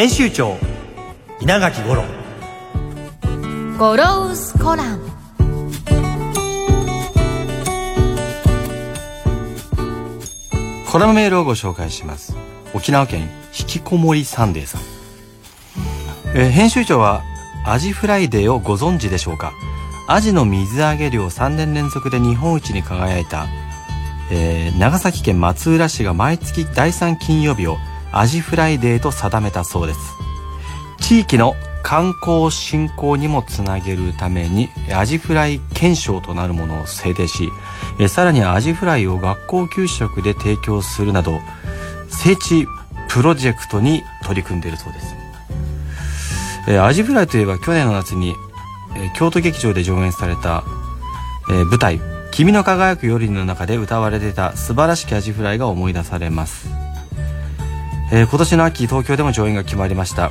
編集長稲垣五郎。 Goro's Columnコラムメールをご紹介します。沖縄県引きこもりサンデーさん、えー編集長はアジフライデーをご存知でしょうか？アジの水揚げ量3年連続で日本一に輝いた、えー長崎県松浦市が毎月第3金曜日をアジフライデーと定めたそうです。地域の観光振興にもつなげるためにアジフライ憲章となるものを制定しさらにアジフライを学校給食で提供するなど聖地プロジェクトに取り組んでいるそうです。アジフライといえば去年の夏に京都劇場で上演された舞台「君の輝く夜」の中で歌われていた素晴らしきアジフライが思い出されます。えー今年の秋東京でも上演が決まりました。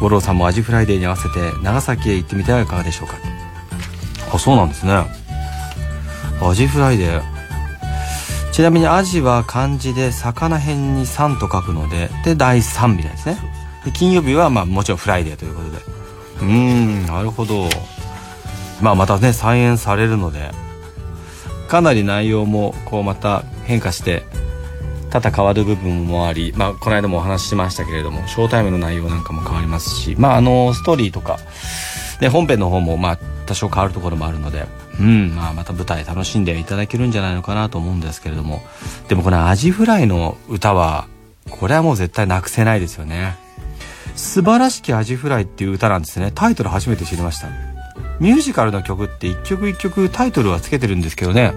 五郎さんもアジフライデーに合わせて長崎へ行ってみてはいかがでしょうか。あそうなんですね。アジフライデー。ちなみにアジは漢字で魚偏に参と書くのでで第3みたいですね。で金曜日はまあもちろんフライデーということで。うーんなるほど。まあまたね再演されるので。かなり内容もこうまた変化して多々変わる部分もあり、まあ、この間もお話ししましたけれどもショータイムの内容なんかも変わりますし、まあ、あのストーリーとか、ね、本編の方もまあ多少変わるところもあるので、うんまあ、また舞台楽しんでいただけるんじゃないのかなと思うんですけれどもでもこのアジフライの歌はこれはもう絶対なくせないですよね。素晴らしきアジフライっていう歌なんですね。タイトル初めて知りました。ミュージカルの曲って一曲一曲タイトルはつけてるんですけどね。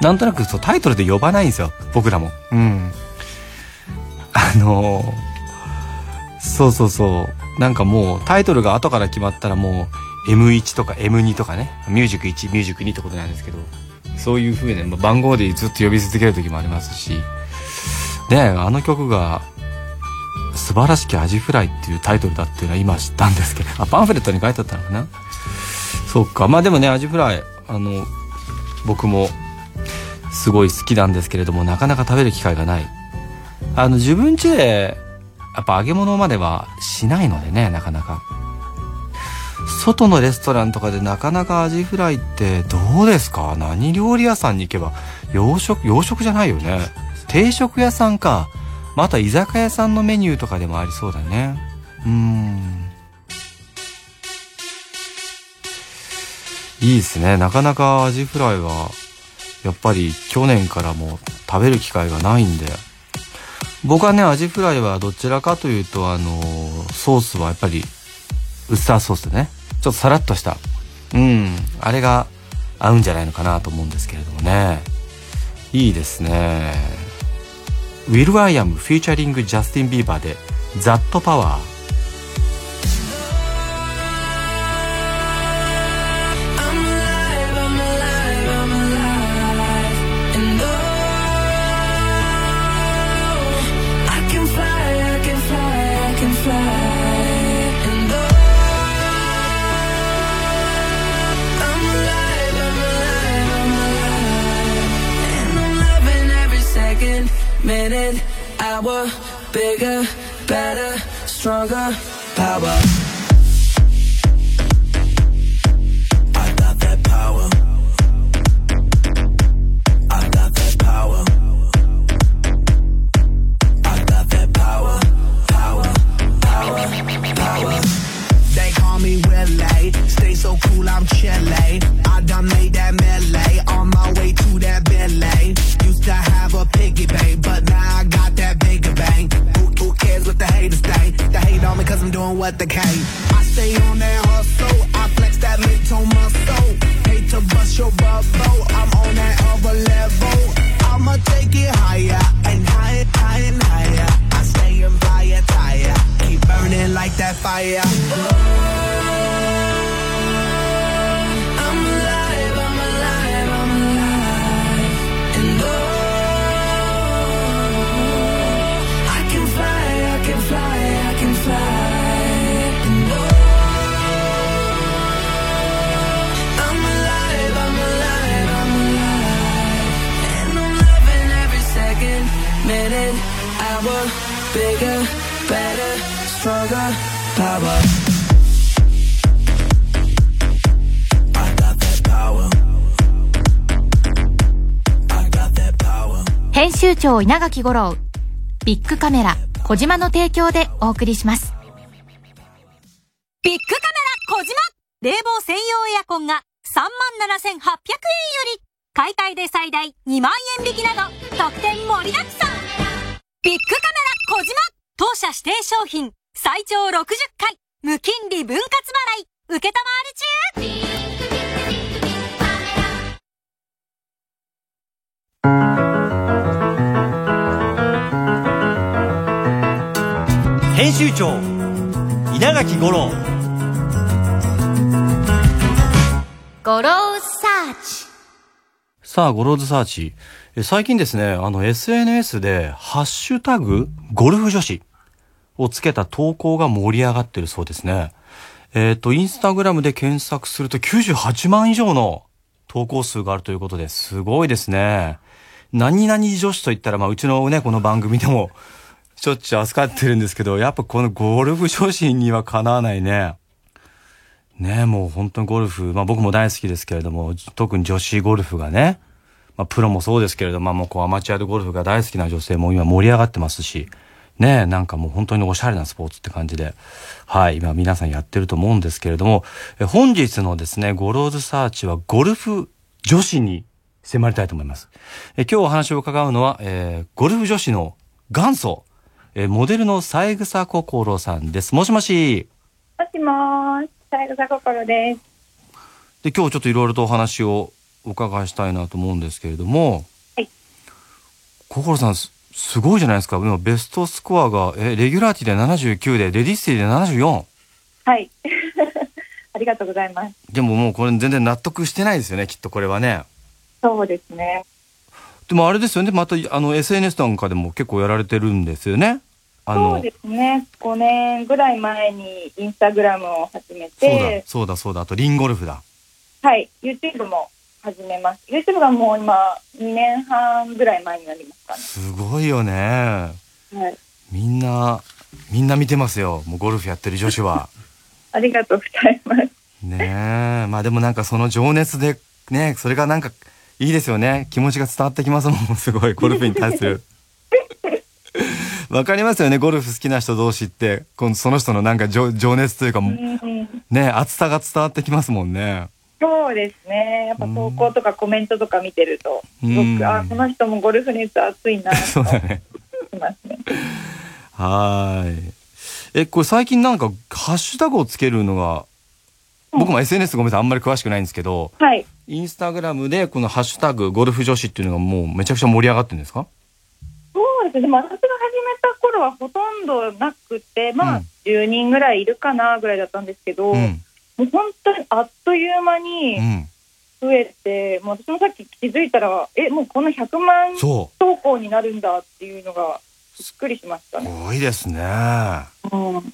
なんとなくそうタイトルで呼ばないんですよ僕らも。うん。あのーそうそうそう。なんかもうタイトルが後から決まったらもう M1 とか M2 とかね。ミュージック1ミュージック2ってことなんですけど。そういう風に、まあ番号でずっと呼び続ける時もありますし。ねあの曲が「素晴らしきアジフライ」っていうタイトルだっていうのは今知ったんですけど。あパンフレットに書いてあったのかな？そうか。まあでもねアジフライあの僕もすごい好きなんですけれどもなかなか食べる機会がない。あの自分家でやっぱ揚げ物まではしないのでねなかなか。外のレストランとかでなかなかアジフライってどうですか？何料理屋さんに行けば洋食洋食じゃないよね。定食屋さんかまた居酒屋さんのメニューとかでもありそうだね。うん。いいですね。なかなかアジフライはやっぱり去年からも食べる機会がないんで。僕はねアジフライはどちらかというとあのソースはやっぱりウスターソースでね。ちょっとさらっとした。うん。あれが合うんじゃないのかなと思うんですけれどもね。いいですね。ウィル・アイアムフューチャリングジャスティン・ビーバーで「ザットパワー」bigger, better, stronger, power. 長稲垣吾郎ビッグカメラ小島の提供でお送りします。ビッグカメラ小島冷房専用エアコンが37,800円より買い替えで最大2万円引きなど特典盛りだくさん。ビッグカメラ小島当社指定商品最長60回無金利分割払い受けたまわり中。編集長稲垣吾郎ゴローサーチさあ、ゴローズサーチ。え最近ですね、あの SNS で、ハッシュタグ、ゴルフ女子をつけた投稿が盛り上がってるそうですね。えっ、と、インスタグラムで検索すると98万以上の投稿数があるということですごいですね。何々女子と言ったら、まあ、うちのね、この番組でも、しょっちゅう扱ってるんですけど、やっぱこのゴルフ女子にはかなわないね。ねもう本当にゴルフ、まあ僕も大好きですけれども、特に女子ゴルフがね、まあプロもそうですけれども、まあもうこうアマチュアでゴルフが大好きな女性も今盛り上がってますし、ねなんかもう本当におしゃれなスポーツって感じで、はい、今皆さんやってると思うんですけれども、え本日のですね、ゴローズサーチはゴルフ女子に迫りたいと思います。え今日お話を伺うのは、えーゴルフ女子の元祖、えーモデルの三枝心さんです。もしもし。もしもーし、さゆさ心です。で今日ちょっといろいろとお話をお伺いしたいなと思うんですけれども、はい、心さんすすごいじゃないですか今ベストスコアがえレギュラーティで79でレディースティで74はい。ありがとうございます。でももうこれ全然納得してないですよねきっとこれはねそうですね。でもあれですよねまたあの SNS なんかでも結構やられてるんですよねそうですね。5年ぐらい前にインスタグラムを始めそうだて、そうだそうだ。あとリンゴルフだ。はい、YouTube も始めます。YouTube がもう今、2年半ぐらい前になりますかね。すごいよね。はい。みんなみんな見てますよ。もうゴルフやってる女子は。ありがとうございます。ねえ。まあでもなんかその情熱でねそれがなんかいいですよね。気持ちが伝わってきますもん。すごいゴルフに対するわかりますよね。ゴルフ好きな人同士って。このその人のなんか情情熱というかうん、ね熱さが伝わってきますもんね。そうですね。やっぱ投稿とかコメントとか見てると、すごうんく、あ、この人もゴルフ熱熱いな そうとだね。ますね。はーい。えこれ最近なんかハッシュタグをつけるのが僕も SNS ごめんなさいあんまり詳しくないんですけどはい。インスタグラムでこのハッシュタグゴルフ女子っていうのがもうめちゃくちゃ盛り上がってるんですか？そうですね。でも私が始めた頃はほとんどなくて、まあ、うん10人ぐらいいるかなぐらいだったんですけど、うんもう本当にあっという間うにん増えて、もう私もさっき気づいたら、え、もうこの100万投稿になるんだっていうのが、びっくりしましたすね。ごいですね。うん、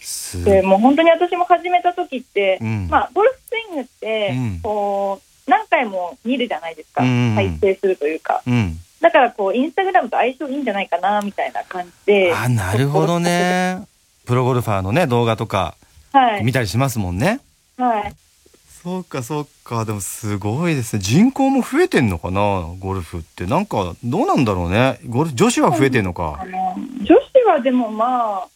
すでもう本当に私も始めた時って、うんまあ、ゴルフスイングってうん、こう、何回も見るじゃないですか。うん再生するというか。うん。だからこう、インスタグラムと相性いいんじゃないかな、みたいな感じで。あ、なるほどね。プロゴルファーのね、動画とかはい。見たりしますもんね。はい。そうか、そうか。でもすごいですね。人口も増えてんのかなゴルフって。なんか、どうなんだろうね。ゴルフ、女子は増えてんのあか。の女子はでもまあ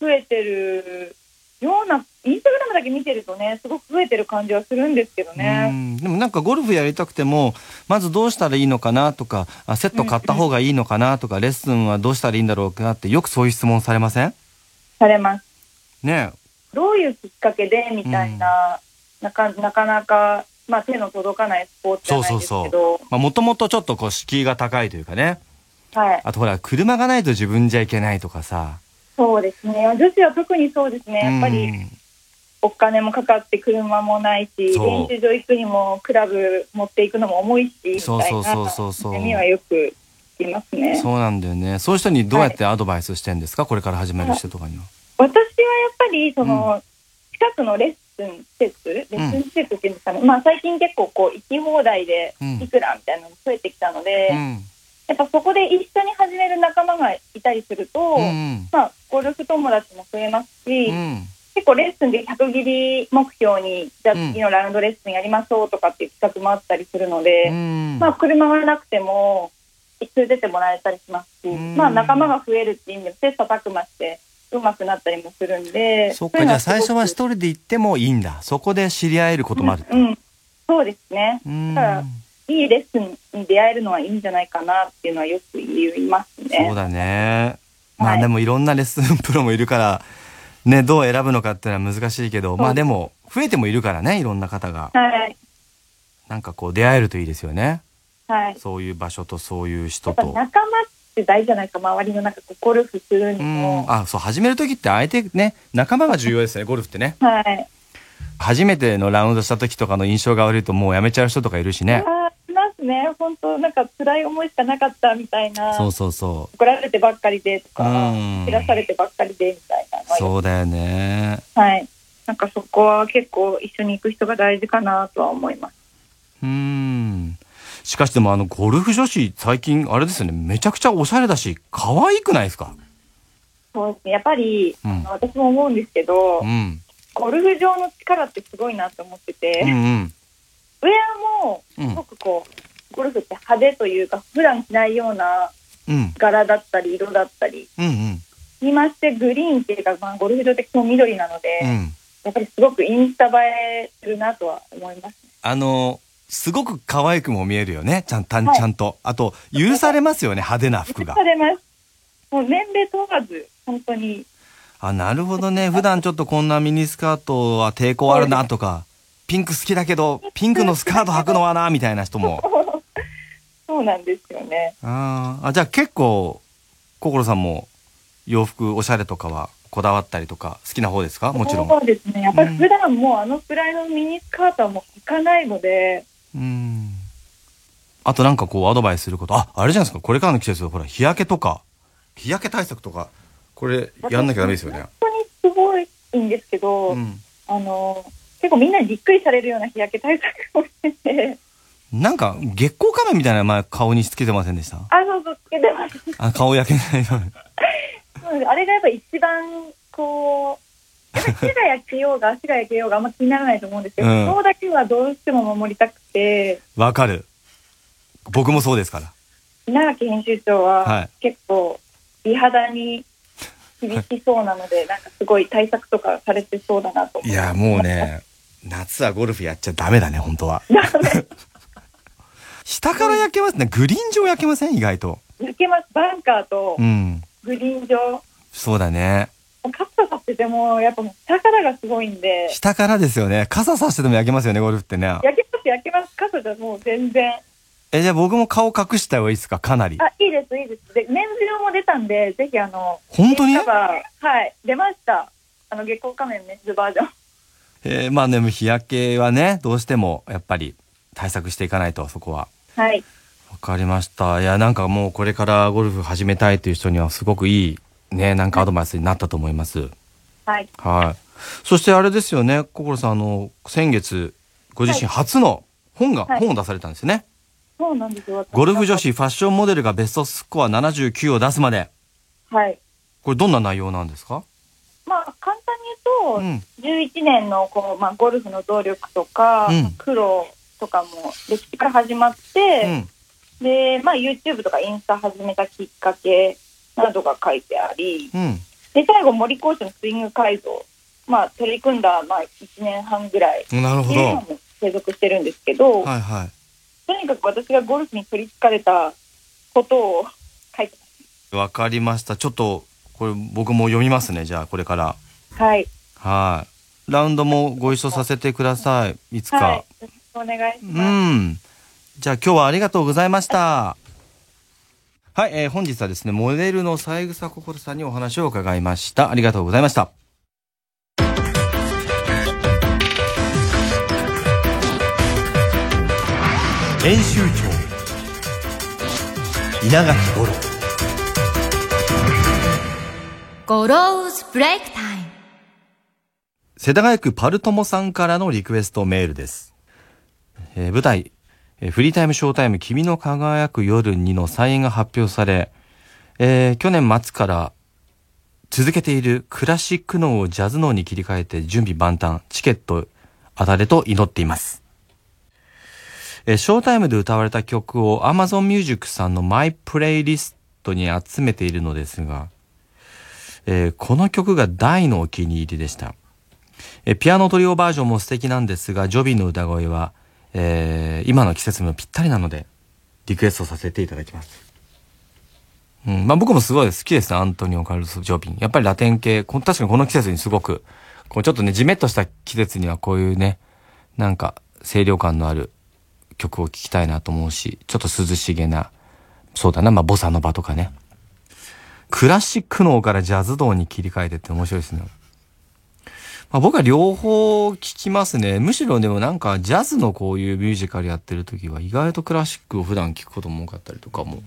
増えてるようなインスタグラムだけ見てるとねすごく増えてる感じはするんですけどうね。ん。でもなんかゴルフやりたくても、まずどうしたらいいのかなとか、あセット買った方がいいのかなとか、レッスンはどうしたらいいんだろうかなって、よくそういう質問されません？されます。ねどういうきっかけでみたいな、なかなかなか、まあ、手の届かないスポーツじゃないですけどまあ、もともとちょっとこう、敷居が高いというかね。はい、あとほら、車がないと自分じゃいけないとかさ。そうですね。女子は特にそうですね。やっぱりうんお金もかかって車もないし練習場行くにもクラブ持っていくのも重いしそうそうそうそうそう。はよく聞きますね。そうなんだよね。そういう人にどうやってアドバイスしてんですか、これから始める人とかには。私はやっぱりその、近くのレッスン施設レッスン施設っていうんですかね、まあ最近結構こう行き放題でうん。いくらみたいなのも増えてきたので、うん。やっぱそこで一緒に始める仲間がいたりすると、うんまあ、ゴルフ友達も増えますし、うん。うん。結構レッスンで100切り目標に、じゃあうん次のラウンドレッスンやりましょうとかっていう企画もあったりするので、うん。まあ、車がなくても、一通出てもらえたりしますし、うんまあ、仲間が増えるっていう意味でも、切磋琢磨して、上手くなったりもするんで、そっか、じゃあ最初は一人人で行ってもいいんだ。そこで知り合えることもある。うん、うんそうですね。うん。だからいいレッスンに出会えるのはいいんじゃないかなっていうのはよく言いますね。そうだね。まあはいでもいろんなレッスンプロもいるから、ね、どう選ぶのかっていうのは難しいけど、まあでも、増えてもいるからね、いろんな方が。はい。なんかこう出会えるといいですよね。はい。そういう場所とそういう人と。仲間って大事じゃないか、周りのなんかゴルフするにうもん。。あ、そう、始める時って相手ね、仲間が重要ですよね、ゴルフってね。はい。初めてのラウンドした時とかの印象が悪いともうやめちゃう人とかいるしね。あーいね。本当なんか辛い思いしかなかったみたいな。そうそうそ怒られてばっかりでとか、うん知らされてばっかりでみたいなそうだよね。はい。なんかそこは結構一緒に行く人が大事かなとは思います。うん。しかしでもあの、ゴルフ女子最近あれですよね、めちゃくちゃおしゃれだし、可愛くないですか？そうですね。やっぱり、うん私も思うんですけど、うん。ゴルフ場の力ってすごいなと思ってて、うんうん。ウェアもうんすごくこう、ゴルフって派手というか、普段着ないようなうん。柄だったり、色だったり、うんうん。にましてグリーンっていうか、まあ、ゴルフ場って基本緑なので、うん。やっぱりすごくインスタ映えするなとは思いますね。あの、すごく可愛くも見えるよね。ちゃん、たんはいちゃんと。あと、許されますよね、派手な服がさ。れます。もう年齢問わず、本当に。あ、なるほどね。普段ちょっとこんなミニスカートは抵抗あるなとか、ピンク好きだけど、ピンクのスカート履くのはな、みたいな人も。そうなんですよね。あーあ、じゃあ結構、心さんも洋服おしゃれとかはこだわったりとか好きな方ですか？もちろん。そうですね。やっぱり普段もうあのくらいのミニスカートはもう履かないので、うん。あとなんかこうアドバイスすること。あ、あれじゃないですか。これからの季節、ほら、日焼けとか、日焼け対策とか、これやんなきゃダメですよね。本当にすごいんですけど、うん。あの、結構みんなにびっくりされるような日焼け対策をしてて、なんか、月光仮面みたいな前顔につけてませんでした？あ、そうそう、つけてます。あ、顔焼けないように。そうですあれがやっぱ一番、こう、やっぱ手が焼けようが足が焼けようがあんま気にならないと思うんですけど、うん顔だけはどうしても守りたくて、わかる。僕もそうですから。稲垣編集長ははい結構美肌に響きそうなので、なんかすごい対策とかされてそうだなと思いや、もうね、夏はゴルフやっちゃダメだね、本当は。下から焼けますね。グリーン上焼けません？意外と。焼けます。バンカーとうん。グリーン上。そうだね。カットさせても、やっぱ下からがすごいんで、下からですよね。傘さしてても焼けますよね、ゴルフってね。焼けます、焼けます。傘じゃもう全然。え、じゃあ僕も顔隠した方がいいですか？かなり。あ、いいです、いいです。で、メンズ用も出たんで、ぜひあの、本当に？はい、出ました。あの、月光仮面メンズバージョン。えーまあでも日焼けはね、どうしてもやっぱり対策していかないと、そこは。はい。わかりました。いや、なんかもうこれからゴルフ始めたいという人にはすごくいい、ね、なんかアドバイスになったと思います。はい。はい。そしてあれですよね、心さん、あの、先月、ご自身初の本が、はい本を出されたんですね。そうなんですよ。私ゴルフ女子ファッションモデルがベストスコア79を出すまで。はい。これどんな内容なんですか？まあ、簡単にうん。言うと、11年のこう、まあ、ゴルフの努力とか、うん苦労とかも歴史から始まって、うん。で、まあ、YouTube とかインスタ始めたきっかけなどが書いてあり、うん。で、最後、森コーチのスイング改造、まあ、取り組んだ、まあ、1年半ぐらいなるほど。継続してるんですけど、はいはい。とにかく私がゴルフに取り憑かれたことを書いてわかりました。ちょっと、これ僕も読みますね、じゃあこれから。ます。はい。はい。ラウンドもご一緒させてください。いつか。はい。くお願いしうます。ん。じゃあ今日はありがとうございました。はい、えー本日はですね、モデルの三枝心さんにお話を伺いました。ありがとうございました。編集長稲垣五郎 Goro's Break Time世田谷区パルトモさんからのリクエストメールです。えー舞台、えーフリータイムショータイム君の輝く夜にの再演が発表され、えー去年末から続けているクラシック脳をジャズ脳に切り替えて準備万端、チケット当たれと祈っています。えーショータイムで歌われた曲を Amazon Music さんのマイプレイリストに集めているのですが、えーこの曲が大のお気に入りでした。えピアノトリオバージョンも素敵なんですが、ジョビンの歌声は、えー今の季節にもぴったりなので、リクエストさせていただきます。うん、まあ僕もすごい好きですね、アントニオ・カルロス・ジョビン。やっぱりラテン系、確かにこの季節にすごく、こうちょっとね、じめっとした季節にはこういうね、なんか、清涼感のある曲を聴きたいなと思うし、ちょっと涼しげな、そうだな、まあボサノバとかね。クラシック脳からジャズ道に切り替えてって面白いですね。まあ、僕は両方聞きますね。むしろでもなんかジャズのこういうミュージカルやってる時は意外とクラシックを普段聞くことも多かったりとかも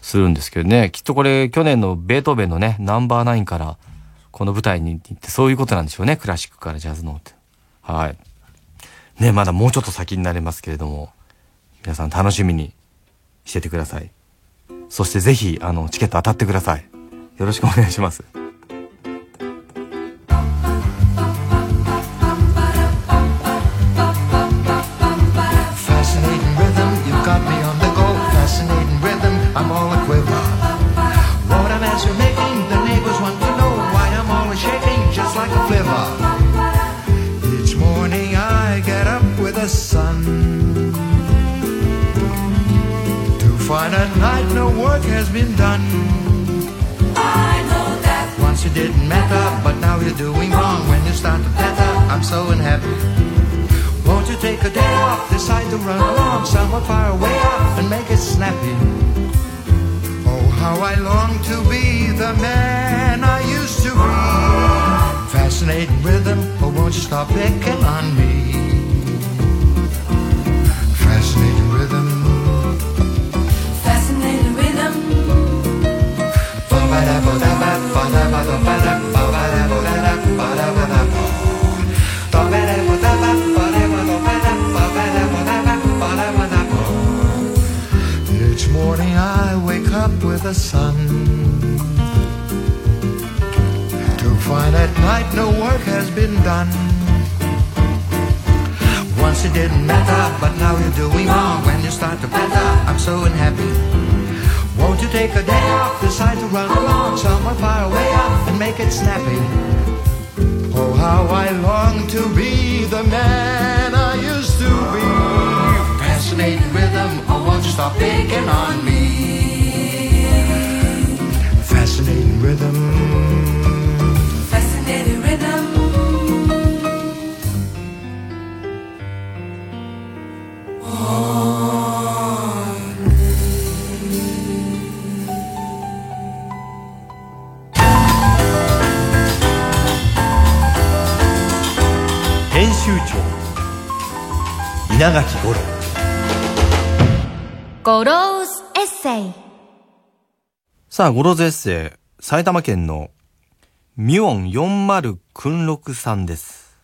するんですけどね。きっとこれ去年のベートーベンのね、ナンバーナインからこの舞台に行ってそういうことなんでしょうね。クラシックからジャズのって。はい。ね、まだもうちょっと先になりますけれども、皆さん楽しみにしててください。そしてぜひ、あの、チケット当たってください。よろしくお願いします。Like. Each morning I get up with the sun. To find at night no work has been done. I know that Once you didn't matter, but now you're doing wrong. When you start to patter, I'm so unhappy. Won't you take a day off, decide to run along somewhere far away off and make it snappy? Oh, how I long to be the man I used to be. Fascinating rhythm, but won't you stop picking on me? Fascinating rhythm. fascinating rhythm. Each morning I wake up with the sun at night no work has been done Once it didn't matter, but now you're doing wrong When you start to patter, I'm so unhappy Won't you take a day off, decide to run along Somewhere far away up and make it snappy Oh, how I long to be the man I used to be. Fascinating rhythm, oh, won't you stop picking on me? Fascinating rhythm. 編集長稲垣五郎ゴローズエッセイさあ、ゴローズエッセイ、埼玉県のミュオン40訓六さんです。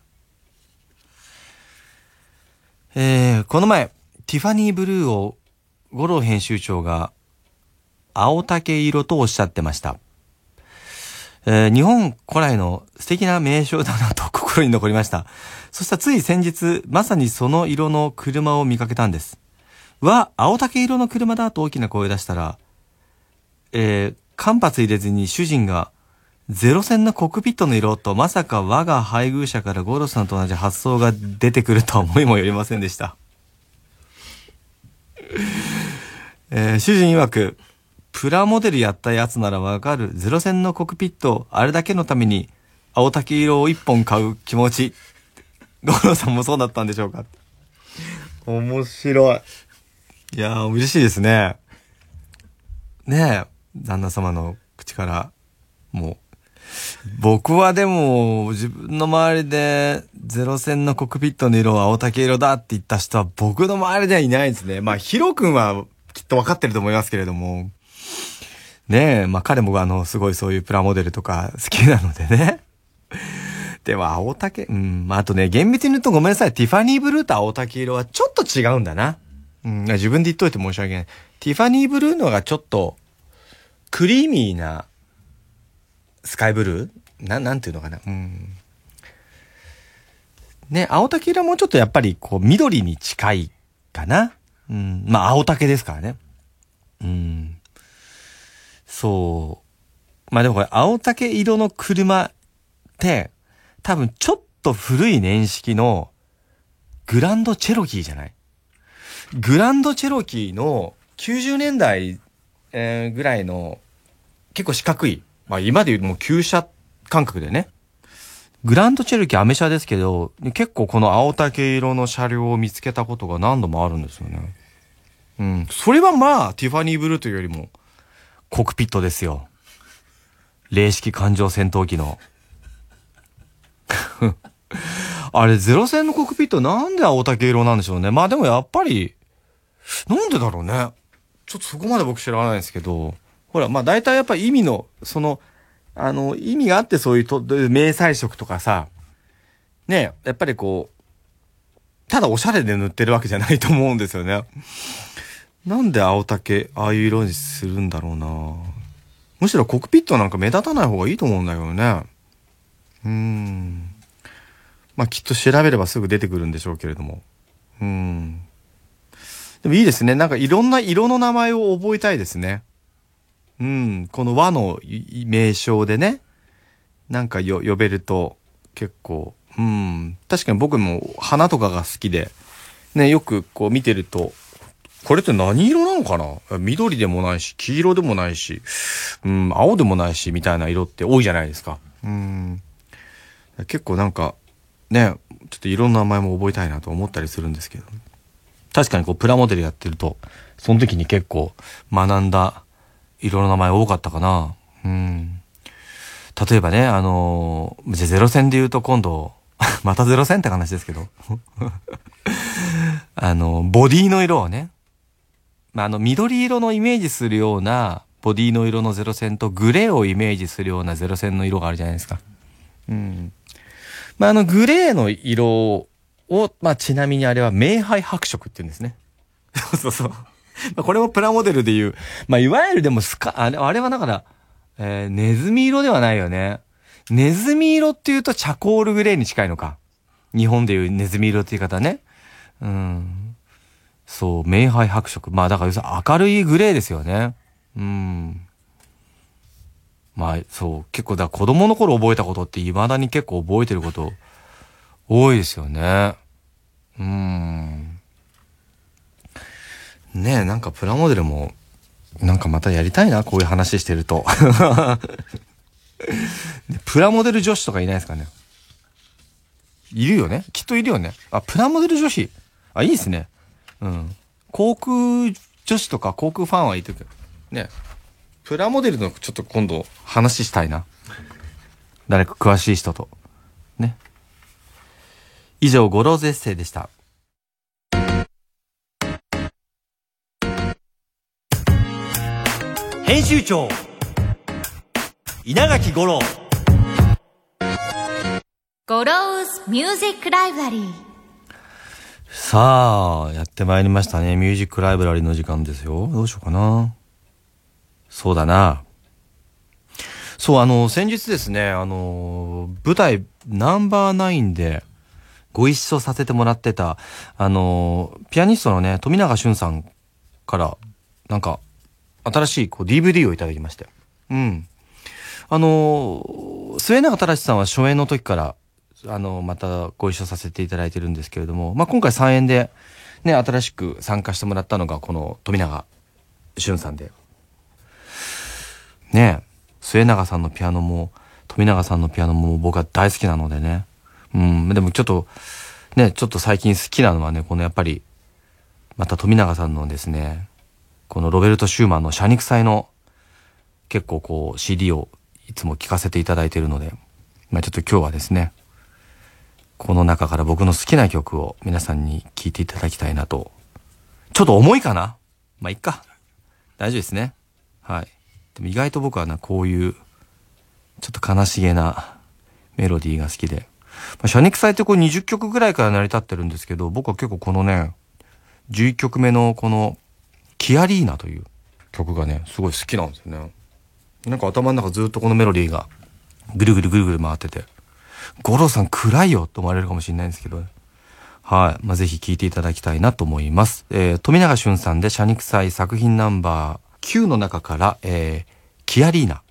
えー、この前、ティファニーブルーを五郎編集長が青竹色とおっしゃってました。えー日本古来の素敵な名称だなと心に残りました。そしたらつい先日、まさにその色の車を見かけたんです。わ、青竹色の車だと大きな声を出したら、えー間髪入れずに主人が、ゼロ戦のコックピットの色とまさか我が配偶者からゴロさんと同じ発想が出てくるとは思いもよりませんでした。えー主人曰く、プラモデルやったやつならわかる。ゼロ戦のコックピット、あれだけのために、青竹色を一本買う気持ち。ゴロさんもそうだったんでしょうか？面白い。いやー、嬉しいですね。ねえ、旦那様の口から、もう、僕はでも、自分の周りで、ゼロ戦のコックピットの色は青竹色だって言った人は僕の周りではいないですね。まあ、ヒロ君はきっと分かってると思いますけれども、ねえ、まあ彼もあの、すごいそういうプラモデルとか好きなのでね。でも青竹、うん、まああとね、厳密に言うとごめんなさい、ティファニーブルーと青竹色はちょっと違うんだな。うん、自分で言っといて申し訳ない。ティファニーブルーのがちょっと、クリーミーな、スカイブルー？な、なんていうのかな？うん。ね、青竹色もうちょっとやっぱり、こう、緑に近いかな？うん。まあ、青竹ですからね。うん。そう。まあでもこれ、青竹色の車って、多分ちょっと古い年式の、グランドチェロキーじゃない？グランドチェロキーの90年代、えーぐらいの結構四角い。まあ今で言うともう旧車感覚でね。グランドチェロキーアメ車ですけど、結構この青竹色の車両を見つけたことが何度もあるんですよね。うん。それはまあ、ティファニーブルーというよりも、コクピットですよ。零式環状戦闘機の。あれ、ゼロ戦のコクピットなんで青竹色なんでしょうね。まあでもやっぱり、なんでだろうね。ちょっとそこまで僕知らないですけど、ほら、まあ大体やっぱ意味の、その、あの、意味があってそういうと、明細色とかさ、ね、やっぱりこう、ただおしゃれで塗ってるわけじゃないと思うんですよね。なんで青竹、ああいう色にするんだろうなむしろコックピットなんか目立たない方がいいと思うんだけどね。うーん。まあきっと調べればすぐ出てくるんでしょうけれども。うーん。でもいいですね。なんかいろんな色の名前を覚えたいですね。うん。この和の名称でね。なんかよ呼べると結構、うん。確かに僕も花とかが好きで、ね、よくこう見てると、これって何色なのかな？緑でもないし、黄色でもないし、うん、青でもないし、みたいな色って多いじゃないですか。うん。結構なんか、ね、ちょっと色の名前も覚えたいなと思ったりするんですけど。確かにこう、プラモデルやってると、その時に結構学んだ色の名前多かったかな。うん。例えばね、あのーじゃあゼロ戦で言うと今度、またゼロ戦って話ですけど。あの、ボディの色をね、まあ、あの、緑色のイメージするようなボディの色のゼロ線とグレーをイメージするようなゼロ線の色があるじゃないですか。うん。まあ、あの、グレーの色を、まあ、ちなみにあれは明灰白色って言うんですね。そ うそうそう。ま、これもプラモデルで言う。まあ、いわゆるでもスカ、あれ、あれはだから、えー、ネズミ色ではないよね。ネズミ色って言うとチャコールグレーに近いのか。日本でいうネズミ色って言い方ね。うん。そう、明灰白色。まあだから要するに明るいグレーですよね。うん。まあそう、結構だから子供の頃覚えたことって未だに結構覚えてること多いですよね。うん。ねえ、なんかプラモデルも、なんかまたやりたいな、こういう話してると。プラモデル女子とかいないですかね？いるよね？きっといるよね？あ、プラモデル女子。あ、いいですね。うん。航空女子とか航空ファンはいるけど。ね。プラモデルのちょっと今度話したいな。誰か詳しい人と。ね。以上、ゴローズエッセイでした。編集長稲垣吾郎 Goro's Music Library。さあ、やってまいりましたね。ミュージックライブラリーの時間ですよ。どうしようかな。そうだな。そう、あの、先日ですね、あの、舞台ナンバーナインでご一緒させてもらってた、あの、ピアニストのね、富永俊さんから、なんか、新しいこう DVD をいただきまして。うん。あの、末永正さんは初演の時から、あの、またご一緒させていただいてるんですけれども、まあ、今回3演で、ね、新しく参加してもらったのが、この富永俊さんで。ね、末永さんのピアノも、富永さんのピアノも僕は大好きなのでね。うん、でもちょっと、ね、ちょっと最近好きなのはね、このやっぱり、また富永さんのですね、このロベルト・シューマンのシャニク祭の結構こう CD をいつも聴かせていただいているので、まあちょっと今日はですね、この中から僕の好きな曲を皆さんに聴いていただきたいなと。ちょっと重いかな？まあいっか。大丈夫ですね。はい。でも意外と僕はな、こういう、ちょっと悲しげなメロディーが好きで。まあ、シャニク祭ってこう20曲ぐらいから成り立ってるんですけど、僕は結構このね、11曲目のこの、キアリーナという曲がね、すごい好きなんですよね。なんか頭の中ずっとこのメロディーが、ぐるぐるぐるぐる回ってて、五郎さん暗いよと思われるかもしれないんですけど、はい。まあ、ぜひ聴いていただきたいなと思います。えー、富永俊さんで、シャニクサイ作品ナンバー9の中から、えー、キアリーナ。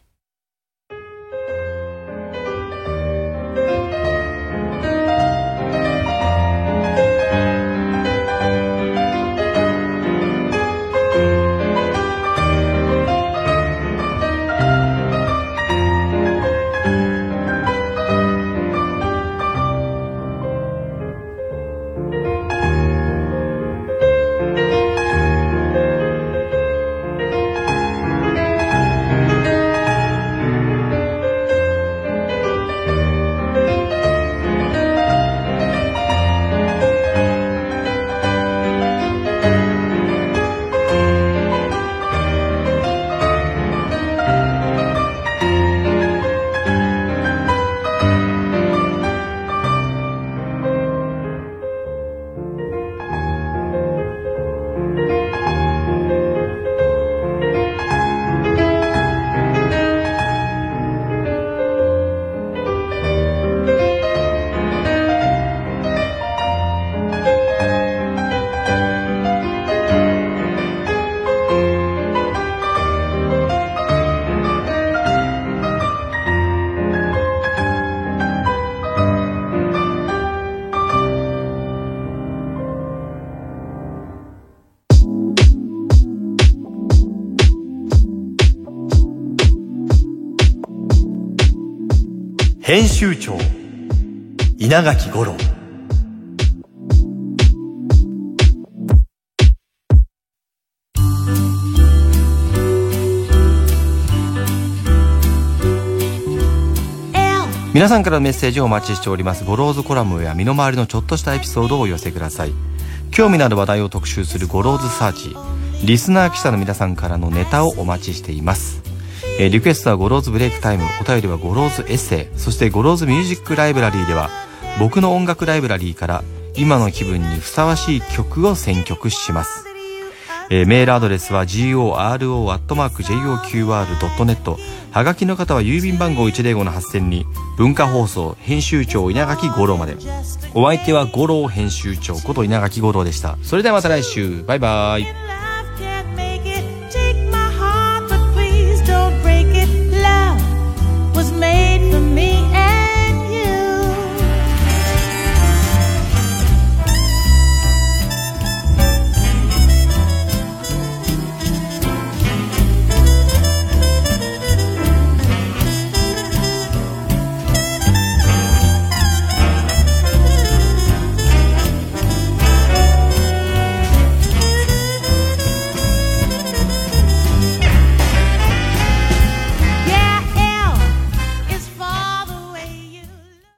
編集長稲垣五郎皆さんからのメッセージをお待ちしております。ゴローズコラムや身の回りのちょっとしたエピソードをお寄せください。興味のある話題を特集するゴローズサーチ。リスナー記者の皆さんからのネタをお待ちしています。えーリクエストはゴローズブレイクタイム、お便りはゴローズエッセイ、そしてゴローズミュージックライブラリーでは、僕の音楽ライブラリーから今の気分にふさわしい曲を選曲します。えーメールアドレスは goro@joqr.net はがきの方は郵便番号105-8000に文化放送編集長稲垣吾郎まで。お相手は五郎編集長こと稲垣吾郎でした。それではまた来週。バイバイ。